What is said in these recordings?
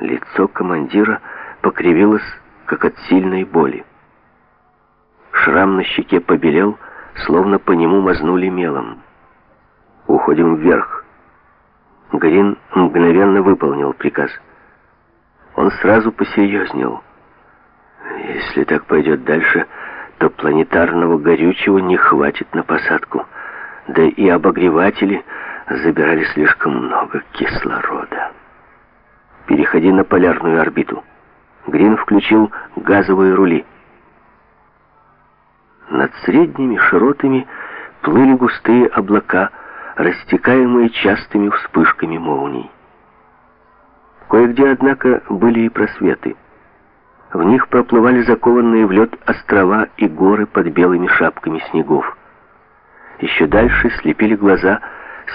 Лицо командира покривилось, как от сильной боли. Шрам на щеке побелел, словно по нему мазнули мелом. «Уходим вверх». Грин мгновенно выполнил приказ. Он сразу посерьезнел. «Если так пойдет дальше, то планетарного горючего не хватит на посадку. Да и обогреватели забирали слишком много кислорода. Переходи на полярную орбиту». Грин включил газовые рули. Над средними широтами плыли густые облака, растекаемые частыми вспышками молний. Кое-где, однако, были и просветы. В них проплывали закованные в лед острова и горы под белыми шапками снегов. Еще дальше слепили глаза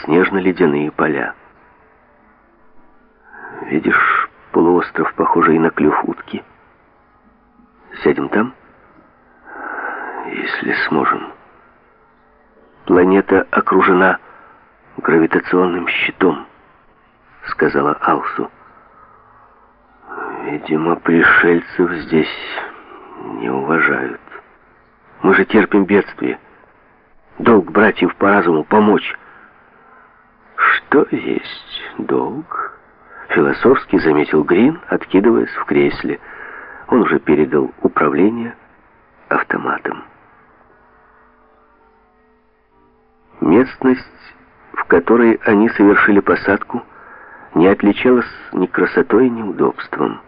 снежно-ледяные поля. «Видишь полуостров, похожий на клюв утки? Сядем там?» если сможем. Планета окружена гравитационным щитом, сказала Алсу. Видимо, пришельцев здесь не уважают. Мы же терпим бедствие. Долг братьев по разуму помочь. Что есть долг? Философски заметил Грин, откидываясь в кресле. Он уже передал управление автоматом. Местность, в которой они совершили посадку, не отличалась ни красотой, ни удобством.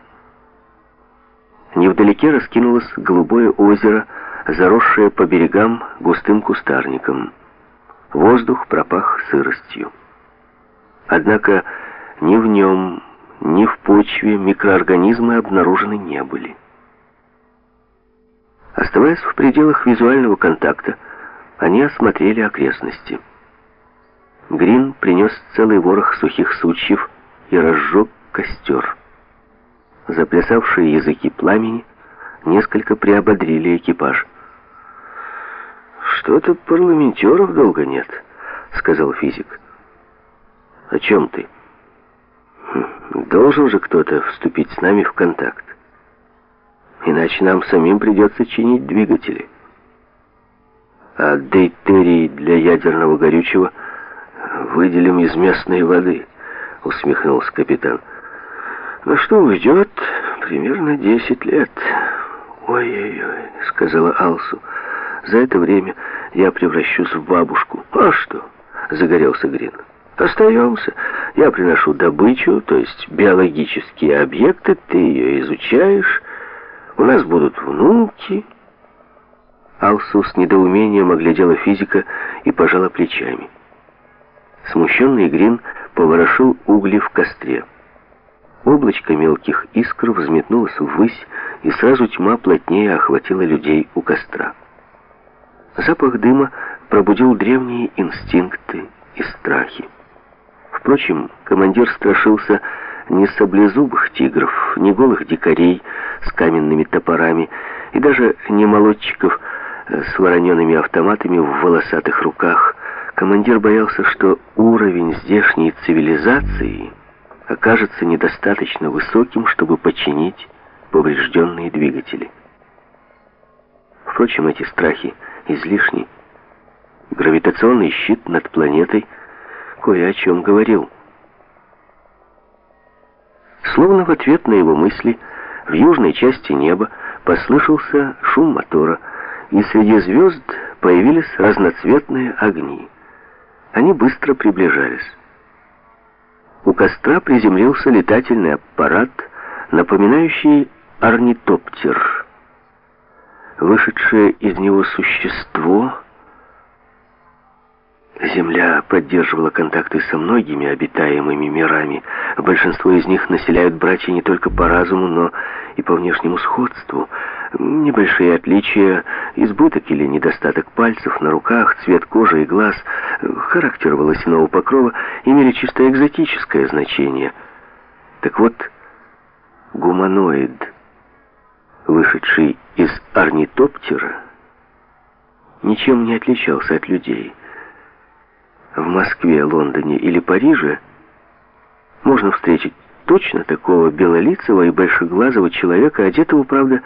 Невдалеке раскинулось голубое озеро, заросшее по берегам густым кустарником. Воздух пропах сыростью. Однако ни в нем, ни в почве микроорганизмы обнаружены не были. Оставаясь в пределах визуального контакта, они осмотрели окрестности. Грин принес целый ворох сухих сучьев и разжег костер. Заплясавшие языки пламени несколько приободрили экипаж. «Что-то парламентеров долго нет», — сказал физик. «О чем ты?» «Хм, «Должен же кто-то вступить с нами в контакт. Иначе нам самим придется чинить двигатели» а дейтерий для ядерного горючего выделим из местной воды», — усмехнулся капитан. «На что уйдет примерно десять лет». «Ой-ой-ой», — сказала Алсу, — «за это время я превращусь в бабушку». «А что?» — загорелся Грин. «Остаемся. Я приношу добычу, то есть биологические объекты, ты ее изучаешь. У нас будут внуки». Алсу с недоумением оглядела физика и пожала плечами. Смущенный Грин поворошил угли в костре. Облачко мелких искр взметнулось ввысь, и сразу тьма плотнее охватила людей у костра. Запах дыма пробудил древние инстинкты и страхи. Впрочем, командир страшился не саблезубых тигров, не голых дикарей с каменными топорами и даже не молодчиков, с вороненными автоматами в волосатых руках, командир боялся, что уровень здешней цивилизации окажется недостаточно высоким, чтобы починить поврежденные двигатели. Впрочем, эти страхи излишни. Гравитационный щит над планетой кое о чем говорил. Словно в ответ на его мысли в южной части неба послышался шум мотора, и среди звезд появились разноцветные огни. Они быстро приближались. У костра приземлился летательный аппарат, напоминающий орнитоптер. Вышедшее из него существо Земля поддерживала контакты со многими обитаемыми мирами. Большинство из них населяют братья не только по разуму, но и по внешнему сходству. Небольшие отличия, избыток или недостаток пальцев на руках, цвет кожи и глаз, характер волосяного покрова имели чисто экзотическое значение. Так вот, гуманоид, вышедший из орнитоптера, ничем не отличался от людей – в Москве, Лондоне или Париже можно встретить точно такого белолицего и большеглазого человека, одетого, правда,